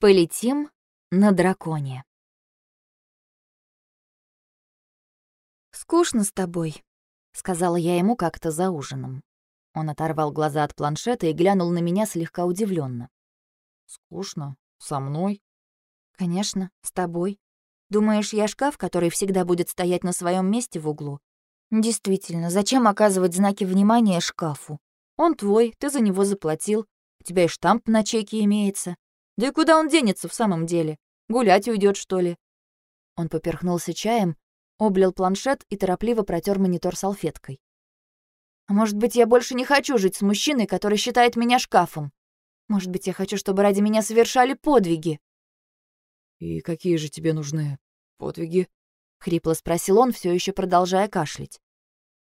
Полетим на драконе. «Скучно с тобой», — сказала я ему как-то за ужином. Он оторвал глаза от планшета и глянул на меня слегка удивленно. «Скучно? Со мной?» «Конечно, с тобой. Думаешь, я шкаф, который всегда будет стоять на своем месте в углу? Действительно, зачем оказывать знаки внимания шкафу? Он твой, ты за него заплатил, у тебя и штамп на чеке имеется. Да и куда он денется в самом деле? Гулять уйдет, что ли? Он поперхнулся чаем, облил планшет и торопливо протер монитор салфеткой. А может быть, я больше не хочу жить с мужчиной, который считает меня шкафом? Может быть, я хочу, чтобы ради меня совершали подвиги? И какие же тебе нужны подвиги? хрипло спросил он, все еще продолжая кашлять.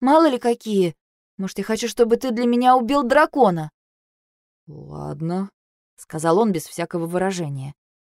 Мало ли какие. Может, я хочу, чтобы ты для меня убил дракона? Ладно, — сказал он без всякого выражения.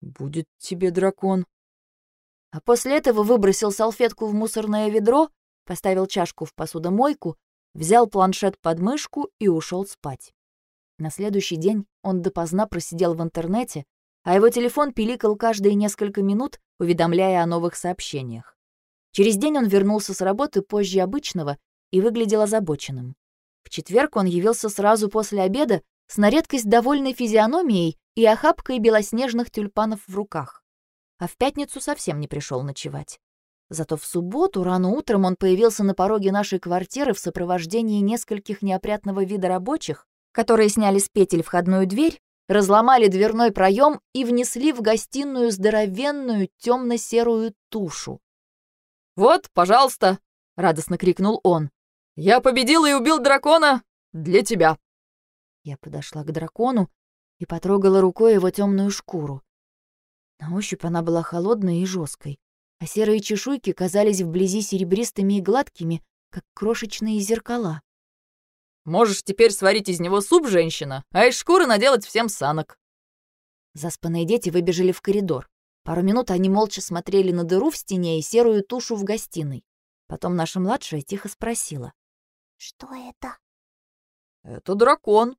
«Будет тебе дракон». А после этого выбросил салфетку в мусорное ведро, поставил чашку в посудомойку, взял планшет под мышку и ушел спать. На следующий день он допоздна просидел в интернете, а его телефон пиликал каждые несколько минут, уведомляя о новых сообщениях. Через день он вернулся с работы позже обычного и выглядел озабоченным. В четверг он явился сразу после обеда с на редкость довольной физиономией и охапкой белоснежных тюльпанов в руках. А в пятницу совсем не пришел ночевать. Зато в субботу рано утром он появился на пороге нашей квартиры в сопровождении нескольких неопрятного вида рабочих, которые сняли с петель входную дверь, разломали дверной проем и внесли в гостиную здоровенную темно-серую тушу. «Вот, пожалуйста!» — радостно крикнул он. «Я победил и убил дракона для тебя!» Я подошла к дракону и потрогала рукой его темную шкуру. На ощупь она была холодной и жесткой, а серые чешуйки казались вблизи серебристыми и гладкими, как крошечные зеркала. «Можешь теперь сварить из него суп, женщина, а из шкуры наделать всем санок». Заспанные дети выбежали в коридор. Пару минут они молча смотрели на дыру в стене и серую тушу в гостиной. Потом наша младшая тихо спросила. «Что это?» «Это дракон»,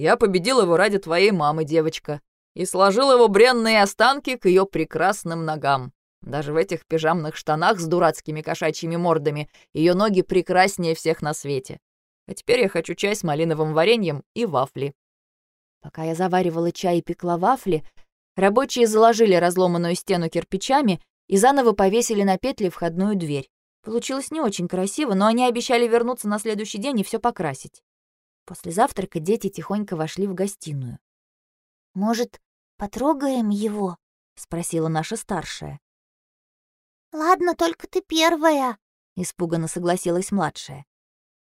я победил его ради твоей мамы, девочка, и сложил его бренные останки к ее прекрасным ногам. Даже в этих пижамных штанах с дурацкими кошачьими мордами ее ноги прекраснее всех на свете. А теперь я хочу чай с малиновым вареньем и вафли». Пока я заваривала чай и пекла вафли, рабочие заложили разломанную стену кирпичами и заново повесили на петли входную дверь. Получилось не очень красиво, но они обещали вернуться на следующий день и все покрасить. После завтрака дети тихонько вошли в гостиную. «Может, потрогаем его?» — спросила наша старшая. «Ладно, только ты первая», — испуганно согласилась младшая.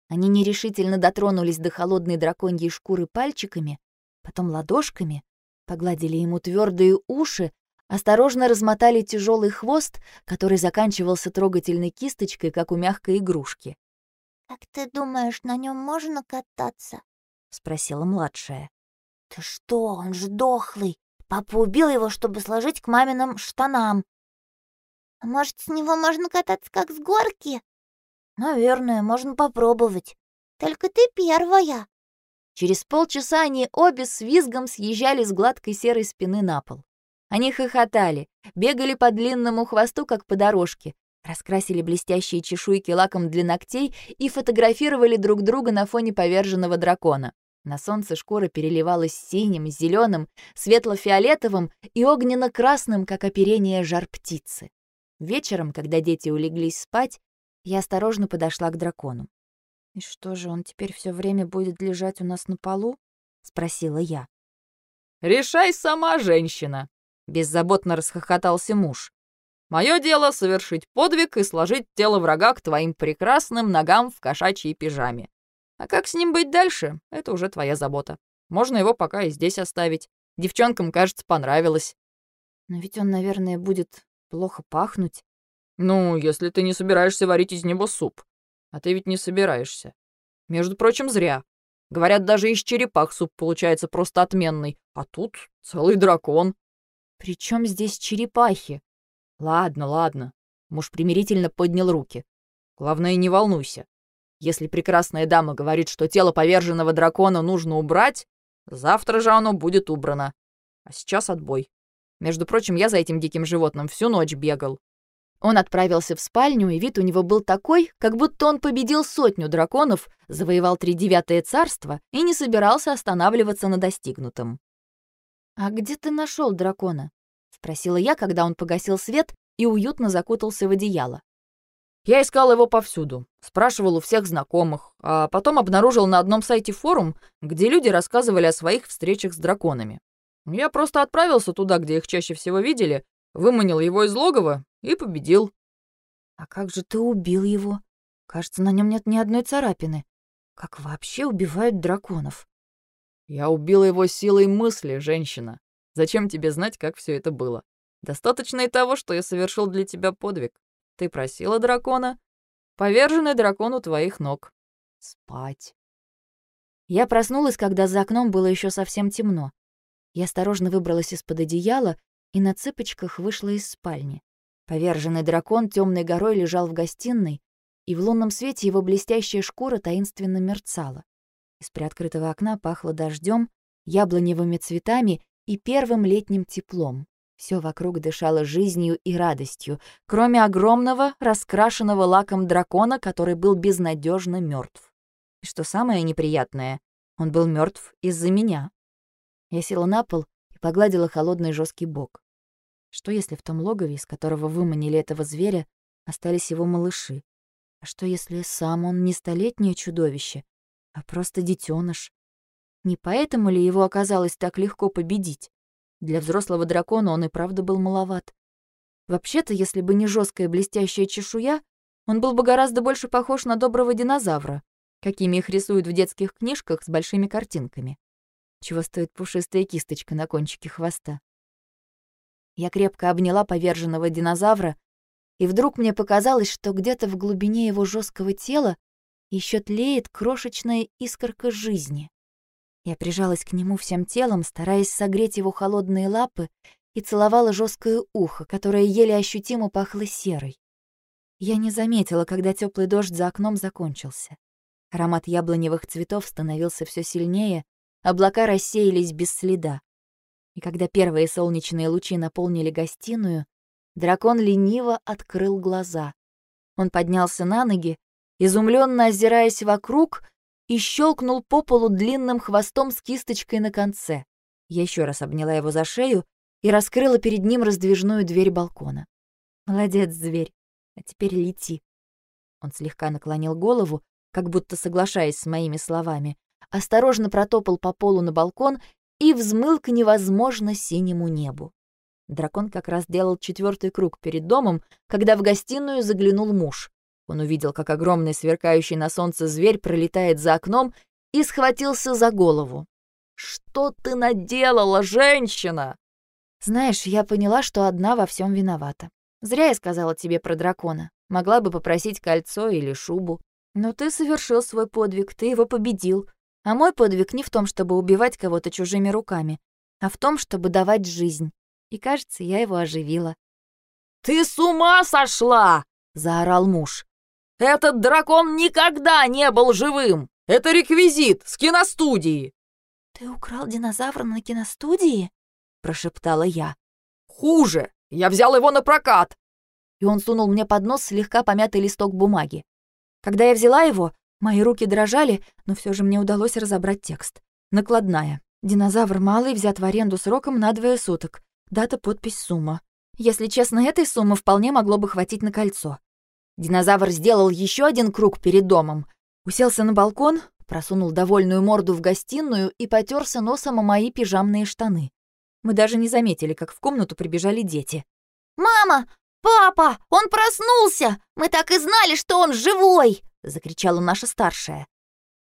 Они нерешительно дотронулись до холодной драконьей шкуры пальчиками, потом ладошками, погладили ему твердые уши, осторожно размотали тяжелый хвост, который заканчивался трогательной кисточкой, как у мягкой игрушки. «Как ты думаешь, на нем можно кататься?» — спросила младшая. «Ты что, он же дохлый. Папа убил его, чтобы сложить к маминым штанам. А может, с него можно кататься как с горки?» «Наверное, можно попробовать. Только ты первая». Через полчаса они обе с визгом съезжали с гладкой серой спины на пол. Они хохотали, бегали по длинному хвосту, как по дорожке, раскрасили блестящие чешуйки лаком для ногтей и фотографировали друг друга на фоне поверженного дракона. На солнце шкура переливалась синим, зеленым, светло-фиолетовым и огненно-красным, как оперение жар-птицы. Вечером, когда дети улеглись спать, я осторожно подошла к дракону. «И что же, он теперь все время будет лежать у нас на полу?» — спросила я. «Решай сама, женщина!» — беззаботно расхохотался муж. Мое дело — совершить подвиг и сложить тело врага к твоим прекрасным ногам в кошачьей пижаме. А как с ним быть дальше, это уже твоя забота. Можно его пока и здесь оставить. Девчонкам, кажется, понравилось. Но ведь он, наверное, будет плохо пахнуть. Ну, если ты не собираешься варить из него суп. А ты ведь не собираешься. Между прочим, зря. Говорят, даже из черепах суп получается просто отменный. А тут целый дракон. При чем здесь черепахи? «Ладно, ладно». Муж примирительно поднял руки. «Главное, не волнуйся. Если прекрасная дама говорит, что тело поверженного дракона нужно убрать, завтра же оно будет убрано. А сейчас отбой. Между прочим, я за этим диким животным всю ночь бегал. Он отправился в спальню, и вид у него был такой, как будто он победил сотню драконов, завоевал тридевятое царство и не собирался останавливаться на достигнутом. «А где ты нашел дракона?» — спросила я, когда он погасил свет и уютно закутался в одеяло. Я искал его повсюду, спрашивал у всех знакомых, а потом обнаружил на одном сайте форум, где люди рассказывали о своих встречах с драконами. Я просто отправился туда, где их чаще всего видели, выманил его из логова и победил. А как же ты убил его? Кажется, на нем нет ни одной царапины. Как вообще убивают драконов? Я убил его силой мысли, женщина. Зачем тебе знать, как все это было? Достаточно и того, что я совершил для тебя подвиг. Ты просила дракона, поверженный дракон у твоих ног. Спать. Я проснулась, когда за окном было еще совсем темно. Я осторожно выбралась из-под одеяла и на цыпочках вышла из спальни. Поверженный дракон темной горой лежал в гостиной, и в лунном свете его блестящая шкура таинственно мерцала. Из приоткрытого окна пахло дождем, яблоневыми цветами и первым летним теплом. Все вокруг дышало жизнью и радостью, кроме огромного, раскрашенного лаком дракона, который был безнадежно мертв. И что самое неприятное, он был мертв из-за меня. Я села на пол и погладила холодный жесткий бок. Что если в том логове, из которого выманили этого зверя, остались его малыши? А что если сам он не столетнее чудовище, а просто детеныш? Не поэтому ли его оказалось так легко победить? Для взрослого дракона он и правда был маловат. Вообще-то, если бы не жесткая блестящая чешуя, он был бы гораздо больше похож на доброго динозавра, какими их рисуют в детских книжках с большими картинками. Чего стоит пушистая кисточка на кончике хвоста? Я крепко обняла поверженного динозавра, и вдруг мне показалось, что где-то в глубине его жесткого тела еще тлеет крошечная искорка жизни. Я прижалась к нему всем телом, стараясь согреть его холодные лапы, и целовала жесткое ухо, которое еле ощутимо пахло серой. Я не заметила, когда теплый дождь за окном закончился. Аромат яблоневых цветов становился все сильнее, облака рассеялись без следа. И когда первые солнечные лучи наполнили гостиную, дракон лениво открыл глаза. Он поднялся на ноги, изумленно озираясь вокруг, и щелкнул по полу длинным хвостом с кисточкой на конце. Я еще раз обняла его за шею и раскрыла перед ним раздвижную дверь балкона. «Молодец, зверь, а теперь лети». Он слегка наклонил голову, как будто соглашаясь с моими словами, осторожно протопал по полу на балкон и взмыл к невозможно синему небу. Дракон как раз делал четвертый круг перед домом, когда в гостиную заглянул муж. Он увидел, как огромный сверкающий на солнце зверь пролетает за окном и схватился за голову. «Что ты наделала, женщина?» «Знаешь, я поняла, что одна во всем виновата. Зря я сказала тебе про дракона. Могла бы попросить кольцо или шубу. Но ты совершил свой подвиг, ты его победил. А мой подвиг не в том, чтобы убивать кого-то чужими руками, а в том, чтобы давать жизнь. И, кажется, я его оживила. «Ты с ума сошла!» — заорал муж. «Этот дракон никогда не был живым! Это реквизит с киностудии!» «Ты украл динозавра на киностудии?» — прошептала я. «Хуже! Я взял его на прокат!» И он сунул мне под нос слегка помятый листок бумаги. Когда я взяла его, Мои руки дрожали, но все же мне удалось разобрать текст. Накладная. Динозавр малый взят в аренду сроком на двое суток. Дата, подпись, сумма. Если честно, этой суммы вполне могло бы хватить на кольцо. Динозавр сделал еще один круг перед домом, уселся на балкон, просунул довольную морду в гостиную и потерся носом о мои пижамные штаны. Мы даже не заметили, как в комнату прибежали дети. «Мама! Папа! Он проснулся! Мы так и знали, что он живой!» — закричала наша старшая.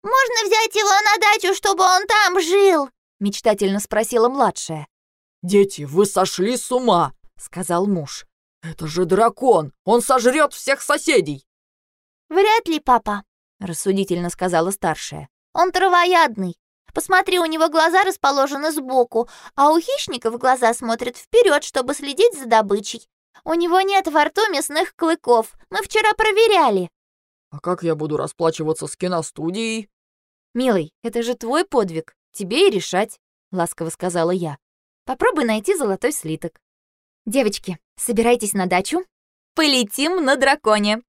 «Можно взять его на дачу, чтобы он там жил?» — мечтательно спросила младшая. «Дети, вы сошли с ума!» — сказал муж. «Это же дракон! Он сожрет всех соседей!» «Вряд ли, папа», — рассудительно сказала старшая. «Он травоядный. Посмотри, у него глаза расположены сбоку, а у хищников глаза смотрят вперед, чтобы следить за добычей. У него нет во рту мясных клыков. Мы вчера проверяли». «А как я буду расплачиваться с киностудией?» «Милый, это же твой подвиг, тебе и решать», — ласково сказала я. Попробуй найти золотой слиток. Девочки, собирайтесь на дачу. Полетим на драконе.